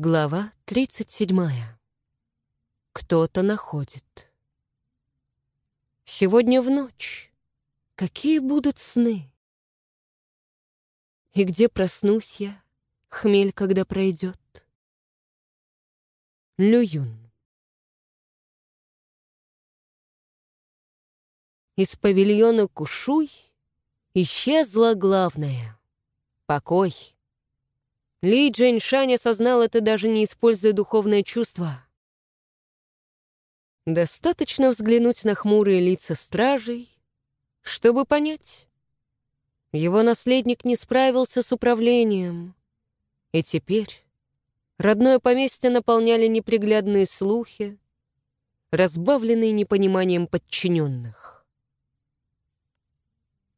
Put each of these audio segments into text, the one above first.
Глава 37. Кто-то находит. Сегодня в ночь. Какие будут сны? И где проснусь я, хмель, когда пройдет? Лююн. Из павильона Кушуй исчезла главное — покой. Ли Джэньшань осознал это, даже не используя духовное чувство. Достаточно взглянуть на хмурые лица стражей, чтобы понять. Его наследник не справился с управлением, и теперь родное поместье наполняли неприглядные слухи, разбавленные непониманием подчиненных.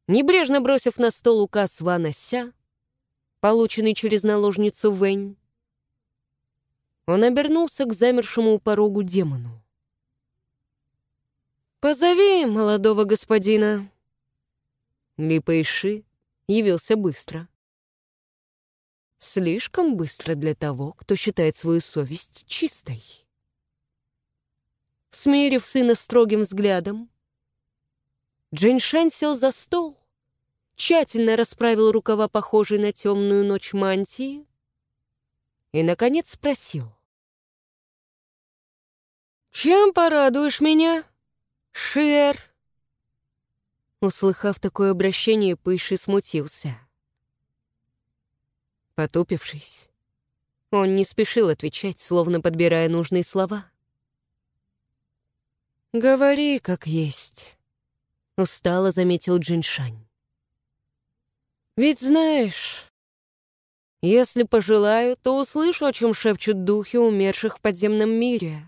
Небрежно бросив на стол указ Вана Ся, полученный через наложницу Вэнь. Он обернулся к замершему у порогу демону. «Позови молодого господина». Ли Пэйши явился быстро. Слишком быстро для того, кто считает свою совесть чистой. Смерив сына строгим взглядом, Джиншань сел за стол тщательно расправил рукава, похожей на темную ночь мантии, и, наконец, спросил. «Чем порадуешь меня, Шер?» Услыхав такое обращение, Пыши смутился. Потупившись, он не спешил отвечать, словно подбирая нужные слова. «Говори, как есть», — устало заметил Джиншань. Ведь знаешь, если пожелаю, то услышу, о чем шепчут духи умерших в подземном мире.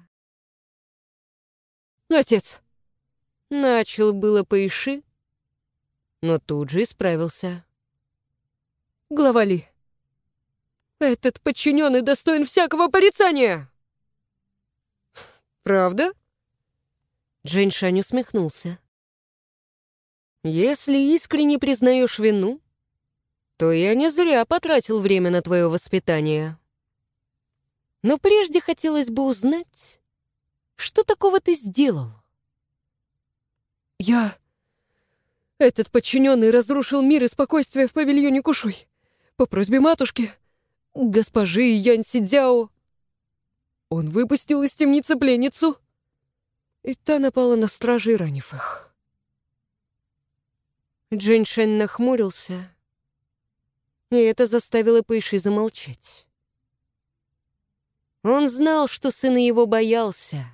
Отец! Начал было поиши, но тут же исправился. Глава Ли, этот подчиненный достоин всякого порицания! Правда? Джейн Шань усмехнулся. Если искренне признаешь вину, то я не зря потратил время на твое воспитание. Но прежде хотелось бы узнать, что такого ты сделал? Я... Этот подчиненный разрушил мир и спокойствие в павильоне Кушуй. По просьбе матушки, госпожи Янь Сидзяо. Он выпустил из темницы пленницу, и та напала на стражей, ранив их. Джиншень нахмурился и это заставило Пэйши замолчать. Он знал, что сын его боялся,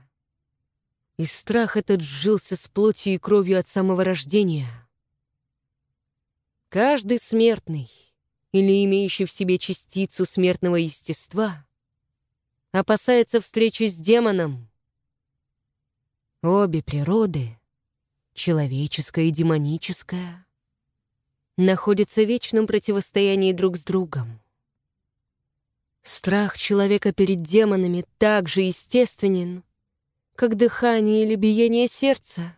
и страх этот сжился с плотью и кровью от самого рождения. Каждый смертный или имеющий в себе частицу смертного естества опасается встречи с демоном. Обе природы, человеческая и демоническая, находятся в вечном противостоянии друг с другом. Страх человека перед демонами так же естественен, как дыхание или биение сердца.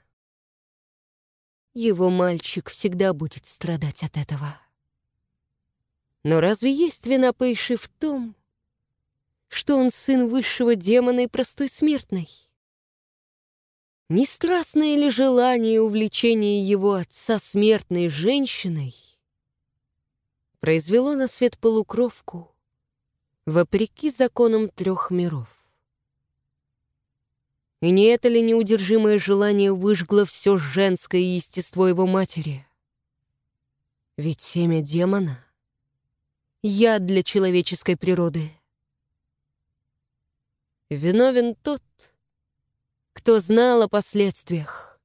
Его мальчик всегда будет страдать от этого. Но разве есть вина Пэйши в том, что он сын высшего демона и простой смертный? Не страстное ли желание и увлечение его отца смертной женщиной произвело на свет полукровку вопреки законам трех миров? И не это ли неудержимое желание выжгло все женское естество его матери? Ведь семя демона — яд для человеческой природы. Виновен тот, кто знал о последствиях,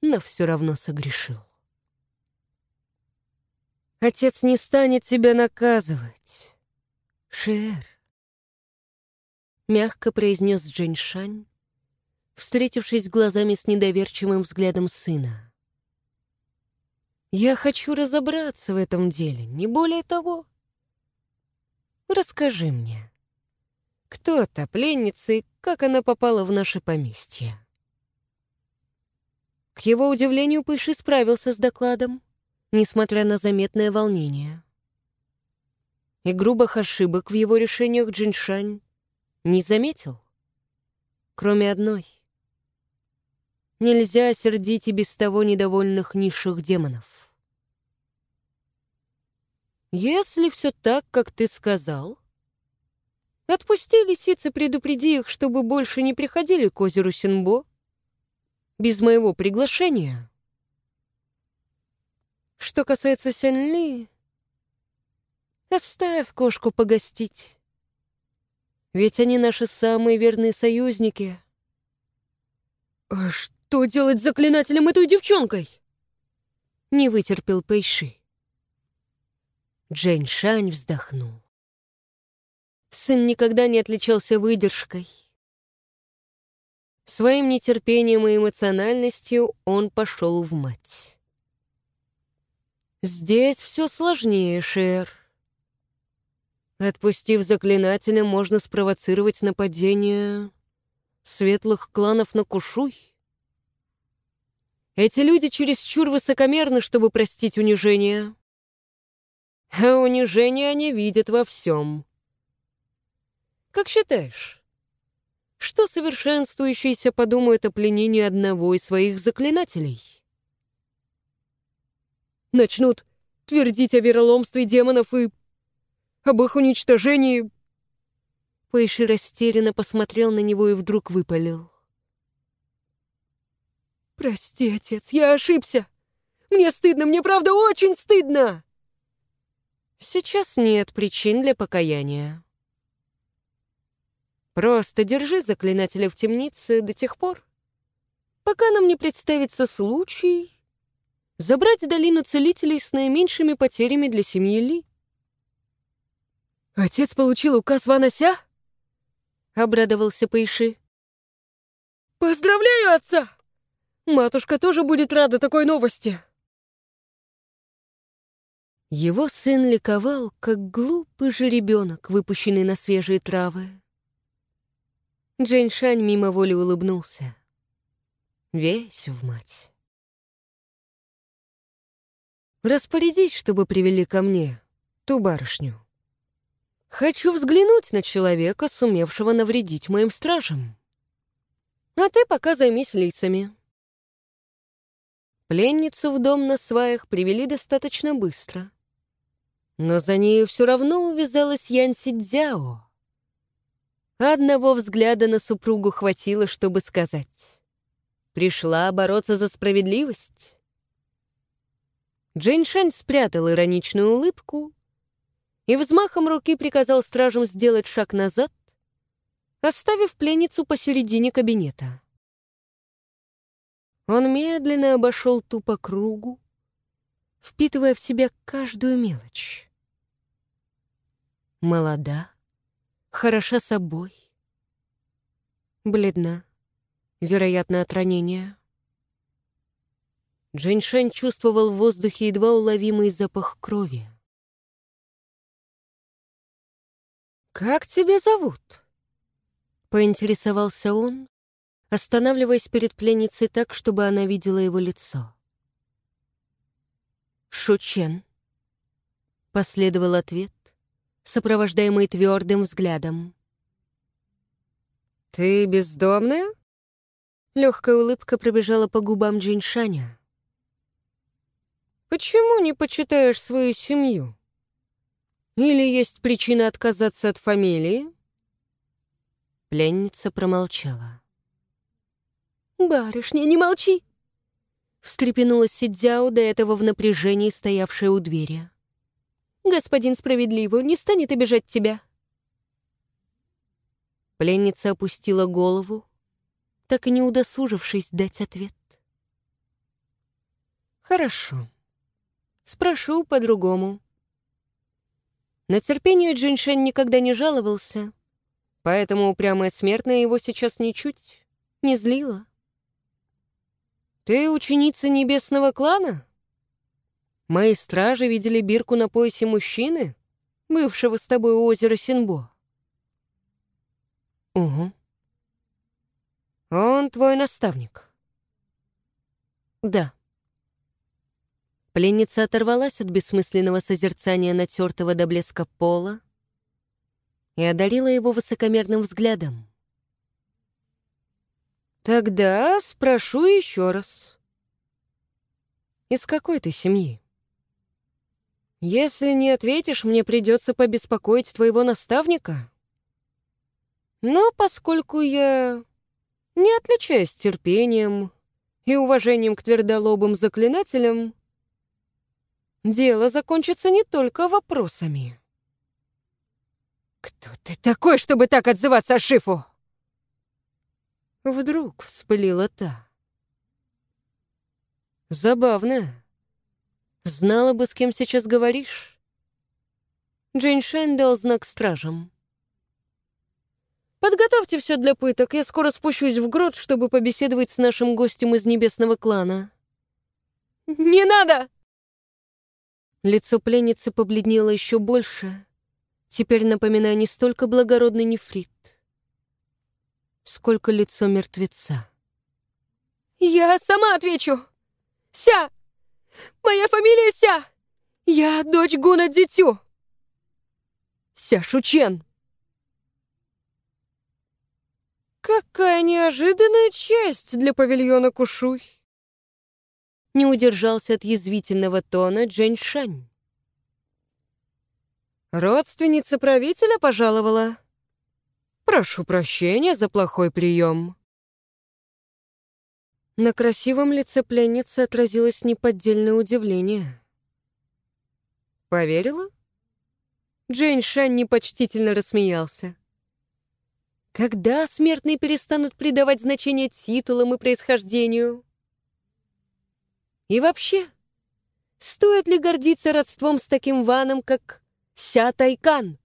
но все равно согрешил. Отец не станет тебя наказывать, Шер. Мягко произнес Джэньшань, встретившись глазами с недоверчивым взглядом сына. «Я хочу разобраться в этом деле, не более того. Расскажи мне, кто та пленница и как она попала в наше поместье. К его удивлению, Пыши справился с докладом, несмотря на заметное волнение. И грубых ошибок в его решениях Джиншань не заметил. Кроме одной. Нельзя сердить и без того недовольных низших демонов. Если все так, как ты сказал, отпусти лисицы, предупреди их, чтобы больше не приходили к озеру Синбо без моего приглашения. Что касается Сянли, оставь кошку погостить. Ведь они наши самые верные союзники. А что делать с заклинателем этой девчонкой? Не вытерпел Пэйши. Джейн Шань вздохнул. Сын никогда не отличался выдержкой. Своим нетерпением и эмоциональностью он пошел в мать. Здесь все сложнее, Шер. Отпустив заклинателя, можно спровоцировать нападение светлых кланов на Кушуй. Эти люди чересчур высокомерны, чтобы простить унижение. А унижение они видят во всем. Как считаешь, что совершенствующиеся подумают о пленении одного из своих заклинателей? Начнут твердить о вероломстве демонов и об их уничтожении. Пэйши растерянно посмотрел на него и вдруг выпалил. «Прости, отец, я ошибся. Мне стыдно, мне правда очень стыдно!» Сейчас нет причин для покаяния. Просто держи заклинателя в темнице до тех пор, пока нам не представится случай забрать долину целителей с наименьшими потерями для семьи Ли. «Отец получил указ Ванася?» — обрадовался Пэйши. «Поздравляю отца! Матушка тоже будет рада такой новости!» Его сын ликовал, как глупый жеребенок, выпущенный на свежие травы. Джейн Шань мимо воли улыбнулся. Весь в мать. «Распорядись, чтобы привели ко мне ту барышню. Хочу взглянуть на человека, сумевшего навредить моим стражам. А ты пока займись лицами». Пленницу в дом на сваях привели достаточно быстро. Но за нею все равно увязалась Ян Сидзяо Одного взгляда на супругу хватило, чтобы сказать. Пришла бороться за справедливость. Джейн Шань спрятал ироничную улыбку и взмахом руки приказал стражам сделать шаг назад, оставив пленницу посередине кабинета. Он медленно обошел ту по кругу, впитывая в себя каждую мелочь. Молода, хороша собой. Бледна, вероятно, от ранения. Джиншань чувствовал в воздухе едва уловимый запах крови. «Как тебя зовут?» — поинтересовался он, останавливаясь перед пленницей так, чтобы она видела его лицо. «Шучен», — последовал ответ, сопровождаемый твердым взглядом. «Ты бездомная?» Легкая улыбка пробежала по губам Джиншаня. «Почему не почитаешь свою семью? Или есть причина отказаться от фамилии?» Пленница промолчала. «Барышня, не молчи!» Встрепенулась Сидзяо, до этого в напряжении стоявшая у двери. Господин справедливый не станет обижать тебя». Пленница опустила голову, так и не удосужившись дать ответ. «Хорошо. Спрошу по-другому». На терпение Джиншен никогда не жаловался, поэтому упрямая смертная его сейчас ничуть не злила. «Ты ученица небесного клана?» Мои стражи видели бирку на поясе мужчины, бывшего с тобой у озера Синбо. Угу. Он твой наставник? Да. Пленница оторвалась от бессмысленного созерцания натертого до блеска пола и одарила его высокомерным взглядом. «Тогда спрошу еще раз. Из какой ты семьи? Если не ответишь, мне придется побеспокоить твоего наставника. Но поскольку я не отличаюсь терпением и уважением к твердолобым заклинателям, дело закончится не только вопросами. «Кто ты такой, чтобы так отзываться о Шифу?» Вдруг вспылила та. «Забавно. Знала бы, с кем сейчас говоришь». Джейн Шайн дал знак стражам. «Подготовьте все для пыток, я скоро спущусь в грот, чтобы побеседовать с нашим гостем из небесного клана». «Не надо!» Лицо пленницы побледнело еще больше, теперь напоминая не столько благородный нефрит, сколько лицо мертвеца. «Я сама отвечу! Ся! Моя фамилия Ся! Я дочь Гуна Дитю!» «Ся Шучен!» «Какая неожиданная честь для павильона Кушуй!» не удержался от язвительного тона Джень Шань. «Родственница правителя пожаловала. Прошу прощения за плохой прием». На красивом лице пленницы отразилось неподдельное удивление. «Поверила?» Джейн Шань непочтительно рассмеялся. «Когда смертные перестанут придавать значение титулам и происхождению?» И вообще, стоит ли гордиться родством с таким ваном, как Ся Тайкан?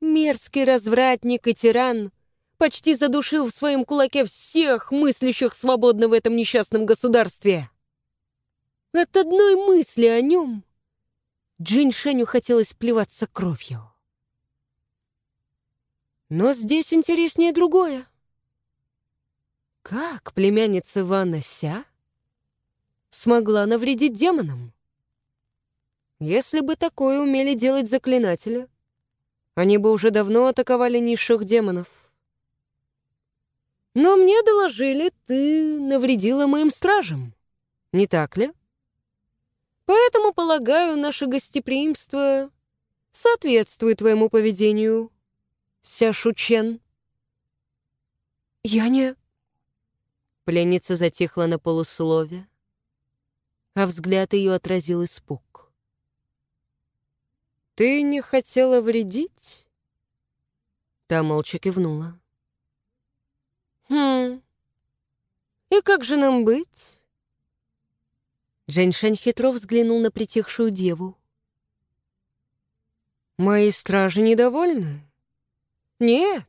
Мерзкий развратник и тиран почти задушил в своем кулаке всех мыслящих свободно в этом несчастном государстве. От одной мысли о нем Джин Шеню хотелось плеваться кровью. Но здесь интереснее другое. Как племянница Вана Ся смогла навредить демонам. Если бы такое умели делать заклинатели, они бы уже давно атаковали низших демонов. Но мне доложили, ты навредила моим стражам, не так ли? Поэтому, полагаю, наше гостеприимство соответствует твоему поведению, Сяшу Чен. Я не... Пленница затихла на полуслове а взгляд ее отразил испуг. «Ты не хотела вредить?» Та молча кивнула. «Хм, и как же нам быть?» Женьшань хитро взглянул на притихшую деву. «Мои стражи недовольны?» «Нет,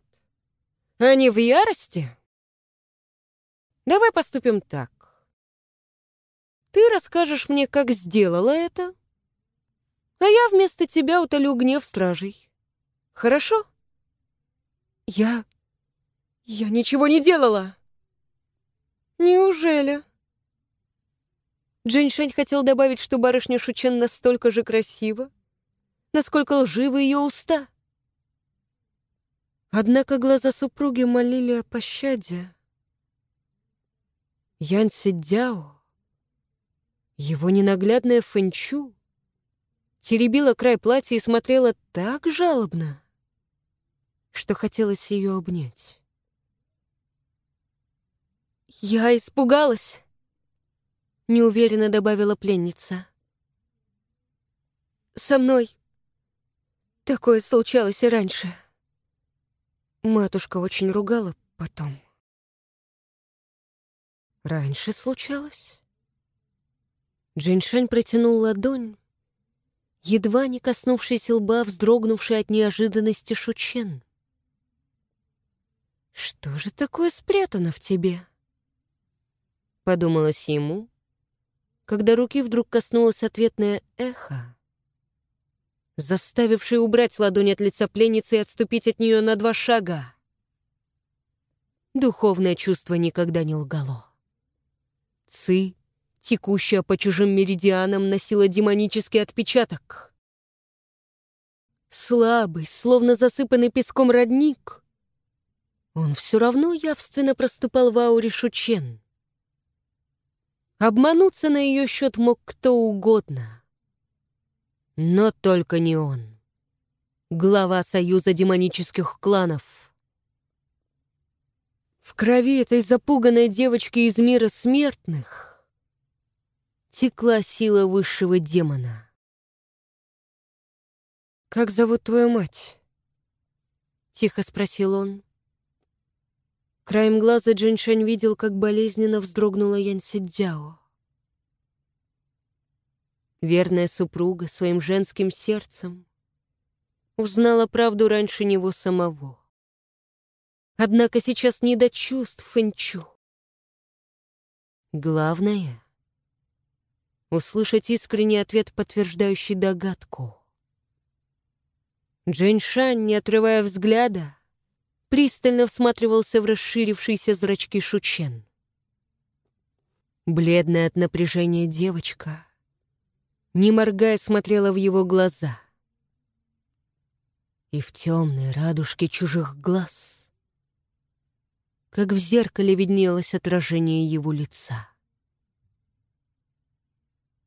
они в ярости. Давай поступим так. Ты расскажешь мне, как сделала это, а я вместо тебя утолю гнев стражей. Хорошо? Я... я ничего не делала. Неужели? Джиншань хотел добавить, что барышня Шучен настолько же красива, насколько лживы ее уста. Однако глаза супруги молили о пощаде. Ян Сидяо его ненаглядная Фэнчу теребила край платья и смотрела так жалобно, что хотелось ее обнять. «Я испугалась», — неуверенно добавила пленница. «Со мной такое случалось и раньше. Матушка очень ругала потом». «Раньше случалось?» Джиншань протянул ладонь, едва не коснувшись лба, вздрогнувший от неожиданности Шучен. «Что же такое спрятано в тебе?» Подумалось ему, когда руки вдруг коснулось ответное эхо, заставившее убрать ладонь от лица пленницы и отступить от нее на два шага. Духовное чувство никогда не лгало. Ци текущая по чужим меридианам, носила демонический отпечаток. Слабый, словно засыпанный песком родник, он все равно явственно проступал в ауре Шучен. Обмануться на ее счет мог кто угодно. Но только не он. Глава Союза демонических кланов. В крови этой запуганной девочки из мира смертных текла сила высшего демона. «Как зовут твою мать?» — тихо спросил он. Краем глаза Джиншань видел, как болезненно вздрогнула Янь Сидзяо. Верная супруга своим женским сердцем узнала правду раньше него самого. Однако сейчас не до чувств Фэнчу. Главное — услышать искренний ответ, подтверждающий догадку. Джэньшань, не отрывая взгляда, пристально всматривался в расширившиеся зрачки Шучен. Бледная от напряжения девочка, не моргая, смотрела в его глаза. И в темной радужке чужих глаз, как в зеркале виднелось отражение его лица.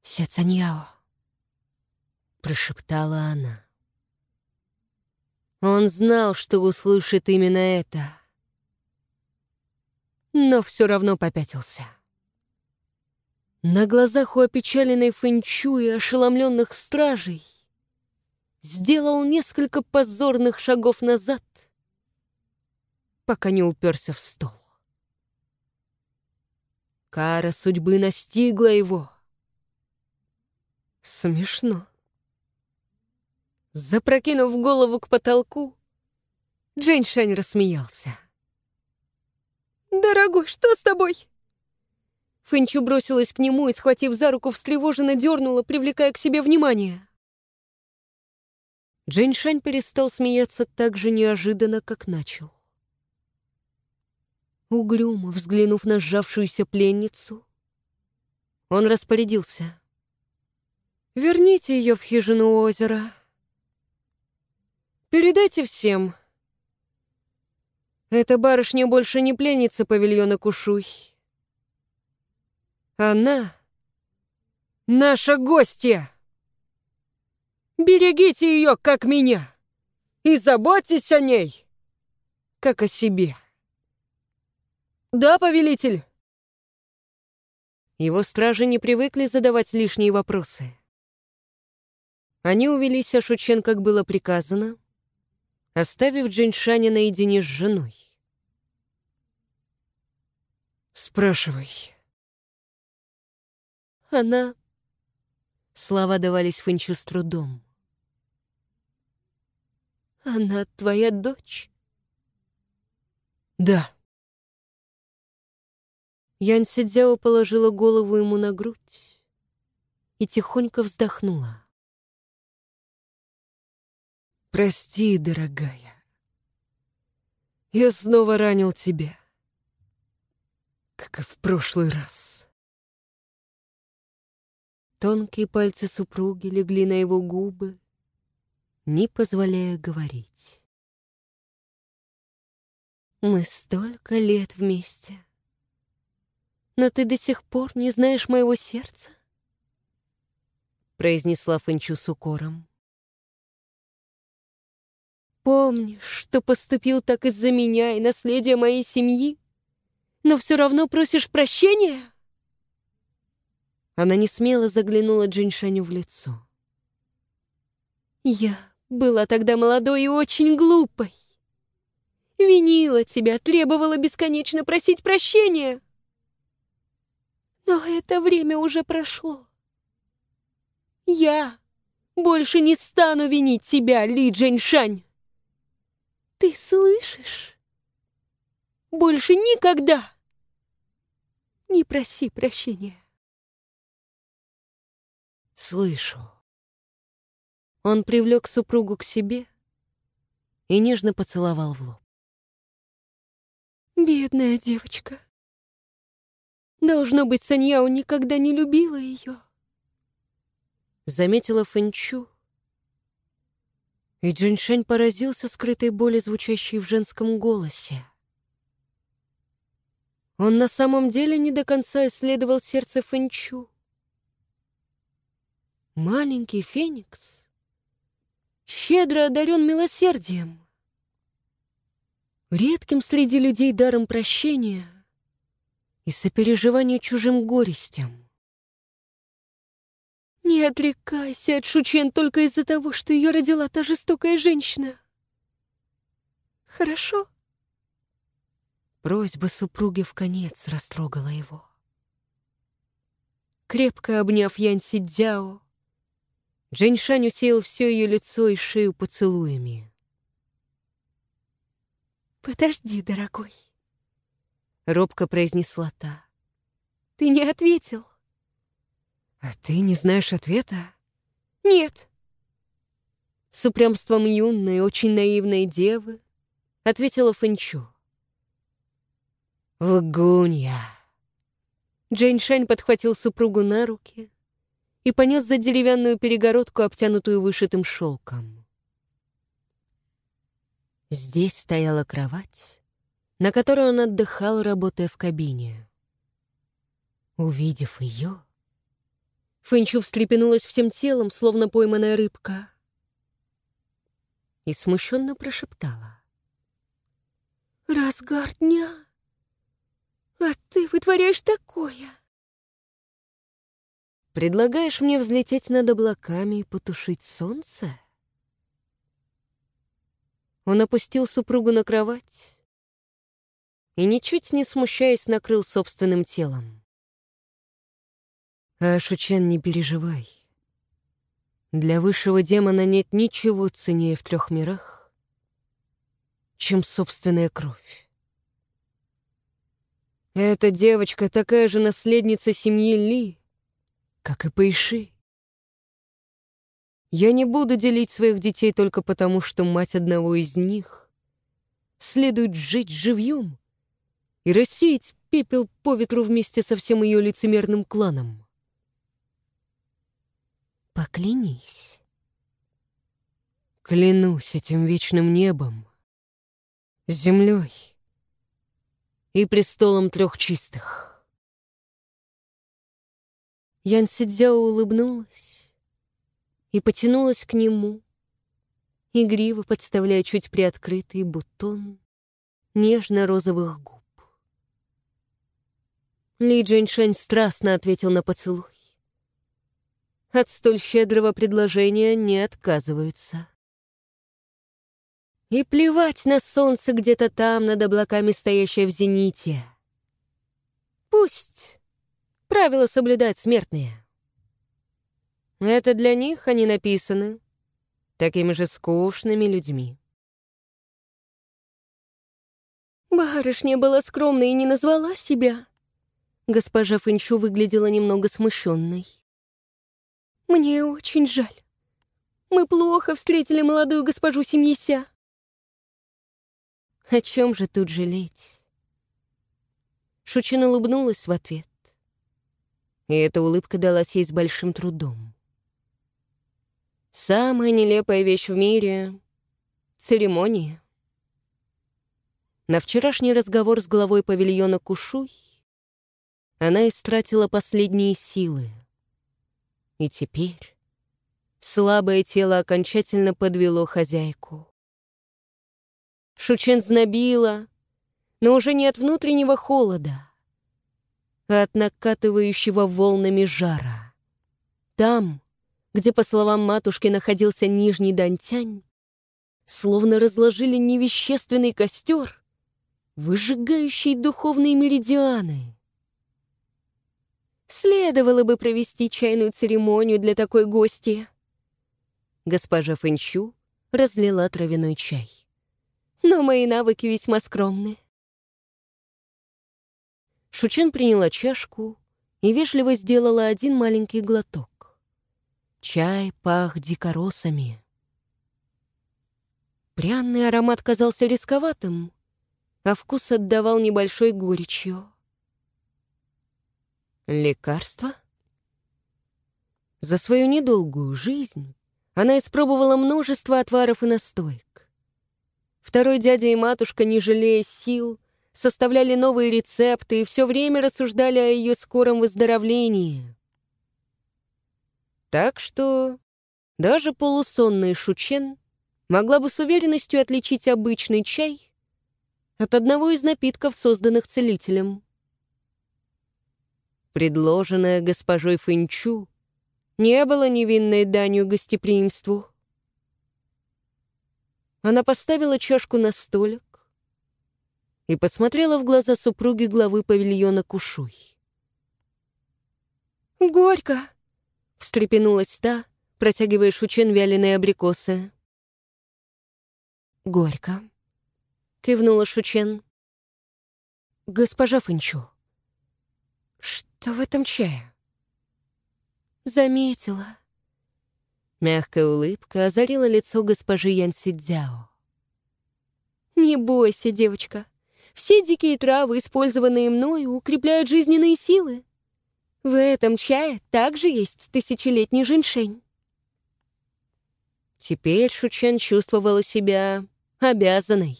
«Сецаньяо», — прошептала она. Он знал, что услышит именно это. Но все равно попятился. На глазах у опечаленной Фэнчу и ошеломленных стражей сделал несколько позорных шагов назад, пока не уперся в стол. Кара судьбы настигла его. Смешно. Запрокинув голову к потолку, Джейн Шань рассмеялся. «Дорогой, что с тобой?» Фэнчу бросилась к нему и, схватив за руку, встревоженно дернула, привлекая к себе внимание. Джейн Шань перестал смеяться так же неожиданно, как начал. Угрюмо взглянув на сжавшуюся пленницу, он распорядился. «Верните ее в хижину озера». Передайте всем. Эта барышня больше не пленница павильона Кушуй. Она — наша гостья. Берегите ее, как меня, и заботьтесь о ней, как о себе. Да, повелитель? Его стражи не привыкли задавать лишние вопросы. Они увели Сяшучен, как было приказано, оставив Джиншаня наедине с женой. «Спрашивай». Она... Слова давались Фэнчу с трудом. «Она твоя дочь?» «Да». Ян Сидзяо положила голову ему на грудь и тихонько вздохнула. Прости, дорогая. Я снова ранил тебя, как и в прошлый раз. Тонкие пальцы супруги легли на его губы, не позволяя говорить. Мы столько лет вместе, но ты до сих пор не знаешь моего сердца, произнесла Фэнчу с укором. Помнишь, что поступил так из-за меня и наследия моей семьи, но все равно просишь прощения?» Она не смело заглянула Джиншаню в лицо. «Я была тогда молодой и очень глупой. Винила тебя, требовала бесконечно просить прощения. Но это время уже прошло. Я больше не стану винить тебя, Ли Джиншань. Ты слышишь? Больше никогда не проси прощения. Слышу. Он привлек супругу к себе и нежно поцеловал в лоб. Бедная девочка. Должно быть, Саньяо никогда не любила ее. Заметила Фэнчу. И Джиншань поразился скрытой боли, звучащей в женском голосе. Он на самом деле не до конца исследовал сердце Фэнчу. Маленький феникс щедро одарен милосердием, редким среди людей даром прощения — и сопереживание чужим горестям. Не отрекайся от Шучен только из-за того, что ее родила та жестокая женщина. Хорошо? Просьба супруги в конец растрогала его. Крепко обняв Янь Сидзяо, Джэньшань усеял все ее лицо и шею поцелуями. «Подожди, дорогой», Робко произнесла та. «Ты не ответил». «А ты не знаешь ответа?» «Нет». С упрямством юной, очень наивной девы ответила Фэнчу. «Лгунья». Джейн Шань подхватил супругу на руки и понес за деревянную перегородку, обтянутую вышитым шелком. Здесь стояла кровать, на которой он отдыхал, работая в кабине. Увидев ее, Фэнчу встрепенулась всем телом, словно пойманная рыбка, и смущенно прошептала. «Разгар дня! А ты вытворяешь такое!» «Предлагаешь мне взлететь над облаками и потушить солнце?» Он опустил супругу на кровать, и, ничуть не смущаясь, накрыл собственным телом. А Шучен, не переживай. Для высшего демона нет ничего ценнее в трех мирах, чем собственная кровь. Эта девочка такая же наследница семьи Ли, как и Пэйши. Я не буду делить своих детей только потому, что мать одного из них следует жить живьем и рассеять пепел по ветру вместе со всем ее лицемерным кланом. Поклянись. Клянусь этим вечным небом, землей и престолом трех чистых. Ян Сидзяо улыбнулась и потянулась к нему, игриво подставляя чуть приоткрытый бутон нежно-розовых губ. Ли Джиншень страстно ответил на поцелуй. От столь щедрого предложения не отказываются. И плевать на солнце где-то там, над облаками, стоящее в зените. Пусть правила соблюдают смертные. Это для них они написаны такими же скучными людьми. Барышня была скромной и не назвала себя. Госпожа Фэнчу выглядела немного смущенной. «Мне очень жаль. Мы плохо встретили молодую госпожу Семьеся». «О чем же тут жалеть?» Шучин улыбнулась в ответ. И эта улыбка далась ей с большим трудом. Самая нелепая вещь в мире — церемония. На вчерашний разговор с главой павильона Кушуй она истратила последние силы. И теперь слабое тело окончательно подвело хозяйку. Шучен знобила, но уже не от внутреннего холода, а от накатывающего волнами жара. Там, где, по словам матушки, находился нижний Дантянь, словно разложили невещественный костер, выжигающий духовные меридианы. Следовало бы провести чайную церемонию для такой гости. Госпожа Фэнчу разлила травяной чай. Но мои навыки весьма скромны. Шучен приняла чашку и вежливо сделала один маленький глоток. Чай пах дикоросами. Пряный аромат казался рисковатым, а вкус отдавал небольшой горечью. Лекарство? За свою недолгую жизнь она испробовала множество отваров и настоек. Второй дядя и матушка, не жалея сил, составляли новые рецепты и все время рассуждали о ее скором выздоровлении. Так что даже полусонный Шучен могла бы с уверенностью отличить обычный чай от одного из напитков, созданных целителем. Предложенное госпожой Фэнчу не было невинной данью гостеприимству. Она поставила чашку на столик и посмотрела в глаза супруги главы павильона Кушуй. «Горько!» — встрепенулась та, протягивая Шучен вяленые абрикосы. «Горько», — кивнула Шучен. «Госпожа Фэнчу, что в этом чае?» «Заметила». Мягкая улыбка озарила лицо госпожи Ян Сидзяо. «Не бойся, девочка. Все дикие травы, использованные мною, укрепляют жизненные силы. В этом чае также есть тысячелетний женьшень». Теперь Шучен чувствовала себя обязанной.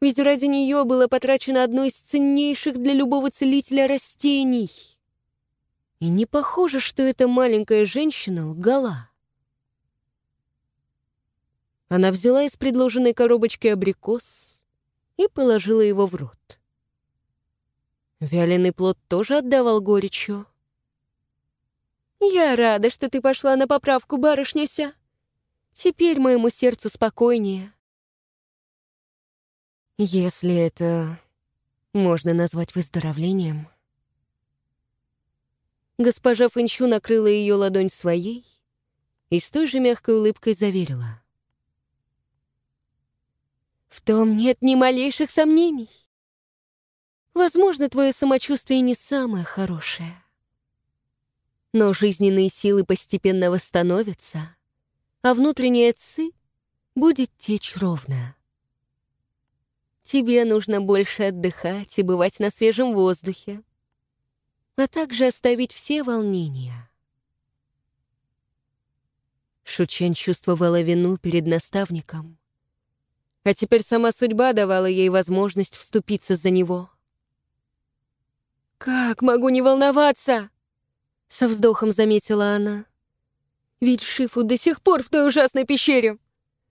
Ведь ради нее было потрачено одно из ценнейших для любого целителя растений. И не похоже, что эта маленькая женщина лгала. Она взяла из предложенной коробочки абрикос и положила его в рот. Вяленый плод тоже отдавал горечью. «Я рада, что ты пошла на поправку, барышняся. Теперь моему сердцу спокойнее». Если это можно назвать выздоровлением. Госпожа Фэнчу накрыла ее ладонь своей и с той же мягкой улыбкой заверила. «В том нет ни малейших сомнений. Возможно, твое самочувствие не самое хорошее. Но жизненные силы постепенно восстановятся, а внутренняя ци будет течь ровно. Тебе нужно больше отдыхать и бывать на свежем воздухе, а также оставить все волнения. Шучен чувствовала вину перед наставником, а теперь сама судьба давала ей возможность вступиться за него. «Как могу не волноваться?» — со вздохом заметила она. «Ведь Шифу до сих пор в той ужасной пещере!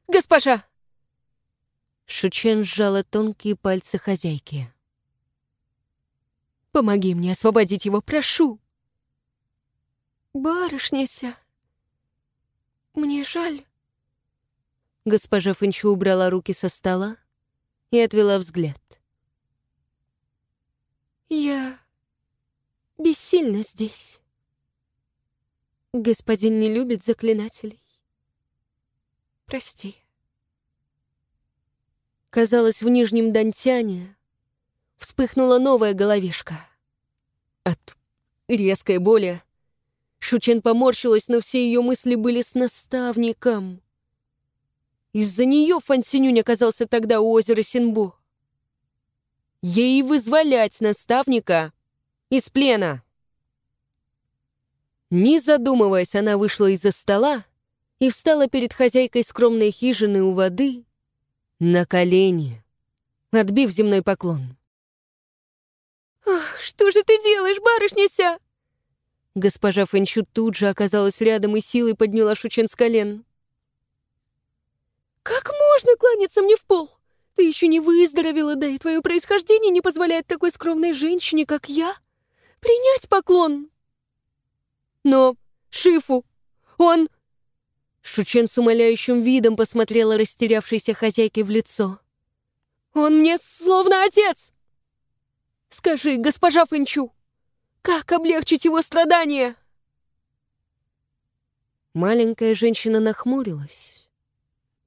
Госпожа!» Шучен сжала тонкие пальцы хозяйки. «Помоги мне освободить его, прошу!» «Барышняся, мне жаль». Госпожа Фэнчу убрала руки со стола и отвела взгляд. «Я бессильна здесь. Господин не любит заклинателей. Прости». Казалось, в нижнем Дантяне вспыхнула новая головешка. От резкой боли Шучен поморщилась, но все ее мысли были с наставником. Из-за нее Фан Синюнь оказался тогда у озера Синбу. Ей вызволять наставника из плена. Не задумываясь, она вышла из-за стола и встала перед хозяйкой скромной хижины у воды, на колени, отбив земной поклон. «Ах, что же ты делаешь, барышняся?» Госпожа Фэнчу тут же оказалась рядом и силой подняла Шучен с колен. «Как можно кланяться мне в пол? Ты еще не выздоровела, да и твое происхождение не позволяет такой скромной женщине, как я, принять поклон. Но Шифу, он Шучен с умоляющим видом посмотрела растерявшейся хозяйке в лицо. «Он мне словно отец! Скажи, госпожа Фэнчу, как облегчить его страдания?» Маленькая женщина нахмурилась,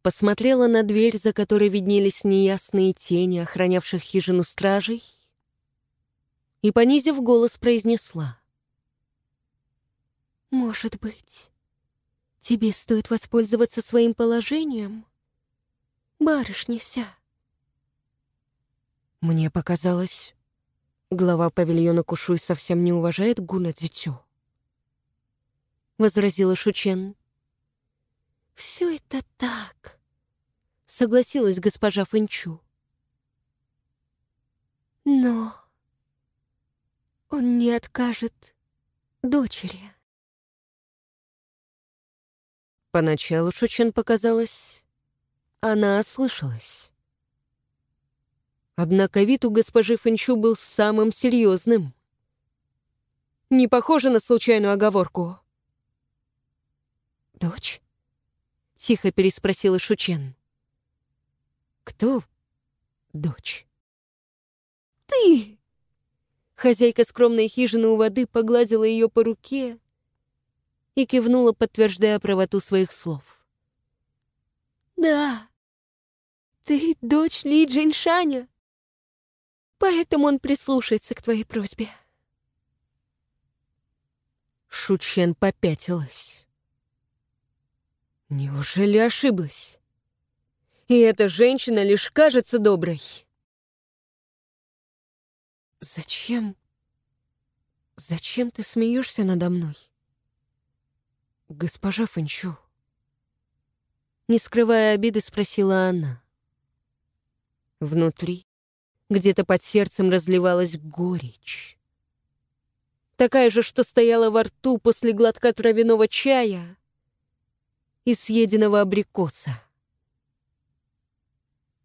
посмотрела на дверь, за которой виднелись неясные тени, охранявших хижину стражей, и, понизив голос, произнесла. «Может быть, Тебе стоит воспользоваться своим положением, барышня Ся. Мне показалось, Глава павильона Кушуй совсем не уважает Гуна Дзютю. Возразила Шучен. Все это так, согласилась госпожа Фэнчу. Но он не откажет дочери. Поначалу Шучен показалось, она ослышалась. Однако вид у госпожи Фэнчу был самым серьезным. Не похоже на случайную оговорку. «Дочь?» — тихо переспросила Шучен. «Кто дочь?» «Ты!» Хозяйка скромной хижины у воды погладила ее по руке и кивнула, подтверждая правоту своих слов. «Да, ты дочь Ли Джиншаня, поэтому он прислушается к твоей просьбе». Шучен попятилась. Неужели ошиблась? И эта женщина лишь кажется доброй. Зачем? Зачем ты смеешься надо мной? «Госпожа Фэнчу?» Не скрывая обиды, спросила она. Внутри, где-то под сердцем разливалась горечь. Такая же, что стояла во рту после глотка травяного чая и съеденного абрикоса.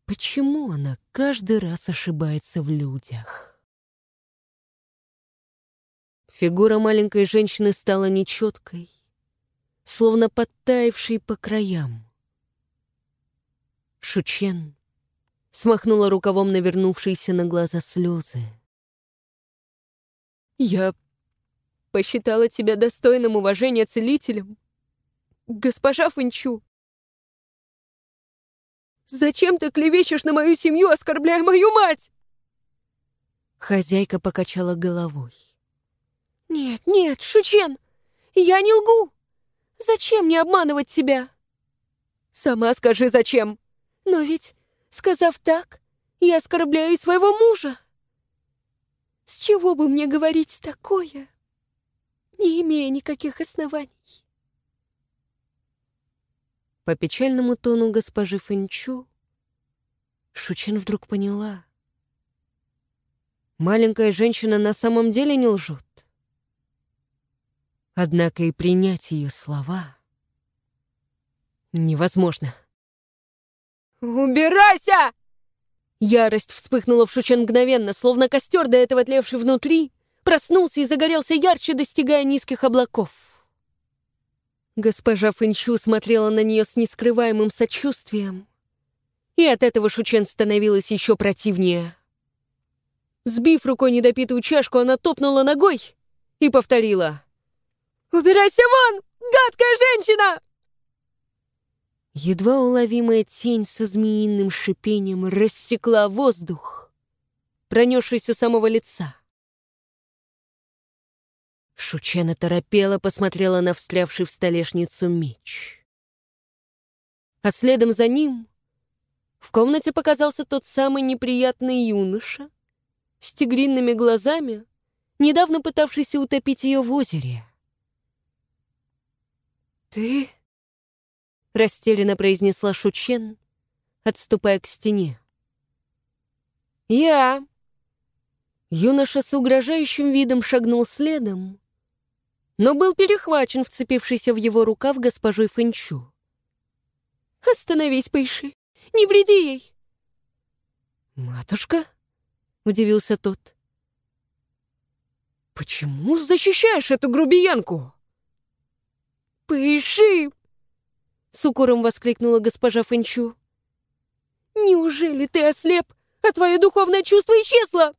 Почему она каждый раз ошибается в людях? Фигура маленькой женщины стала нечеткой, словно подтаявший по краям. Шучен смахнула рукавом навернувшиеся на глаза слезы. «Я посчитала тебя достойным уважения целителем, госпожа Фэнчу. Зачем ты клевещешь на мою семью, оскорбляя мою мать?» Хозяйка покачала головой. «Нет, нет, Шучен, я не лгу. Зачем мне обманывать себя? Сама скажи, зачем? Но ведь, сказав так, я оскорбляю своего мужа. С чего бы мне говорить такое, не имея никаких оснований? По печальному тону госпожи Фэнчу Шучин вдруг поняла. Маленькая женщина на самом деле не лжет. Однако и принять ее слова невозможно. «Убирайся!» Ярость вспыхнула в Шучен мгновенно, словно костер, до этого тлевший внутри, проснулся и загорелся ярче, достигая низких облаков. Госпожа Фэнчу смотрела на нее с нескрываемым сочувствием, и от этого Шучен становилась еще противнее. Сбив рукой недопитую чашку, она топнула ногой и повторила. «Убирайся вон, гадкая женщина!» Едва уловимая тень со змеиным шипением рассекла воздух, пронесшись у самого лица. Шучена торопела, посмотрела на встрявший в столешницу меч. А следом за ним в комнате показался тот самый неприятный юноша с тигринными глазами, недавно пытавшийся утопить ее в озере. «Ты?» — растерянно произнесла Шучен, отступая к стене. «Я!» Юноша с угрожающим видом шагнул следом, но был перехвачен, вцепившийся в его рукав госпожой Фэнчу. «Остановись, Пэйши! Не вреди ей!» «Матушка?» — удивился тот. «Почему защищаешь эту грубиянку?» «Пыши!» — с укором воскликнула госпожа Фэнчу. «Неужели ты ослеп, а твое духовное чувство исчезло?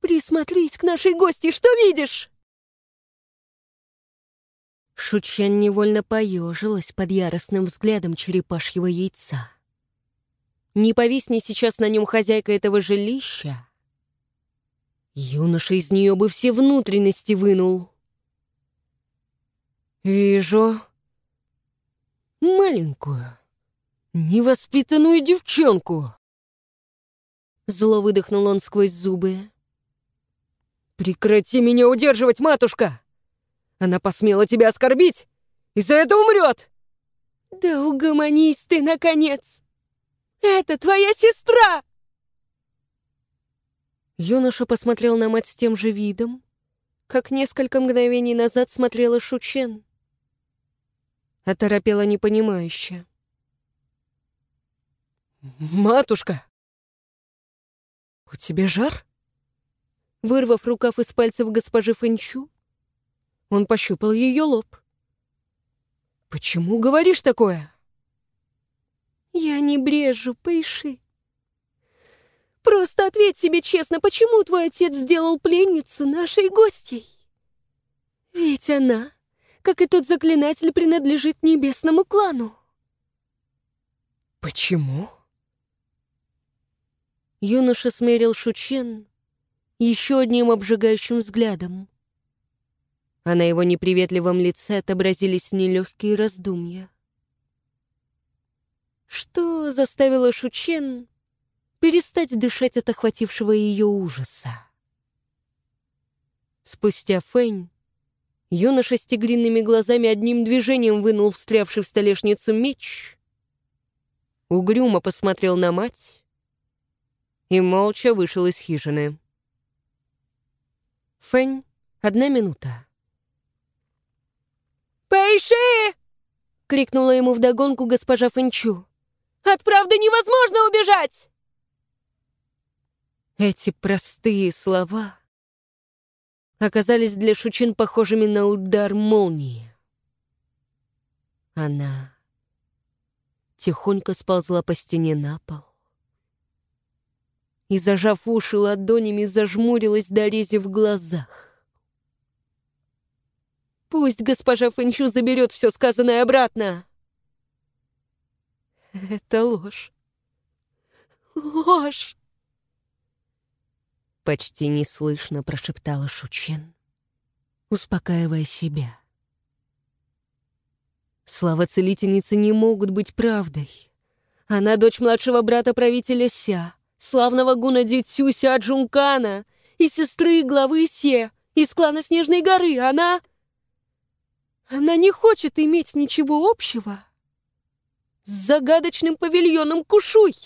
Присмотрись к нашей гости, что видишь?» Шучан невольно поежилась под яростным взглядом черепашьего яйца. Не повисни сейчас на нем хозяйка этого жилища, юноша из нее бы все внутренности вынул. «Вижу. Маленькую, невоспитанную девчонку!» Зло выдохнул он сквозь зубы. Прекрати меня удерживать, матушка! Она посмела тебя оскорбить, и за это умрет! Да угомонись ты, наконец! Это твоя сестра! Юноша посмотрел на мать с тем же видом, как несколько мгновений назад смотрела Шучен. Оторопела непонимающе. «Матушка! У тебя жар?» Вырвав рукав из пальцев госпожи Фэнчу, он пощупал ее лоб. «Почему говоришь такое?» «Я не брежу, Пэйши. Просто ответь себе честно, почему твой отец сделал пленницу нашей гостей? Ведь она, как и тот заклинатель, принадлежит небесному клану». «Почему?» Юноша смерил Шучен еще одним обжигающим взглядом. А на его неприветливом лице отобразились нелегкие раздумья. Что заставило Шучен перестать дышать от охватившего ее ужаса? Спустя Фэнь, юноша с тигриными глазами одним движением вынул встрявший в столешницу меч, угрюмо посмотрел на мать и молча вышел из хижины. Фэнь, одна минута. «Пэйши!» — крикнула ему вдогонку госпожа Фэнчу. «От правды невозможно убежать!» Эти простые слова оказались для Шучин похожими на удар молнии. Она тихонько сползла по стене на пол, и, зажав уши ладонями, зажмурилась до рези в глазах. Пусть госпожа Фэнчу заберет все сказанное обратно. Это ложь. Ложь! Почти неслышно прошептала Шучен, успокаивая себя. Слова целительницы не могут быть правдой. Она дочь младшего брата правителя Ся, славного гуна Дитюся Аджункана и сестры главы Се из клана Снежной горы. Она... Она не хочет иметь ничего общего с загадочным павильоном Кушуй.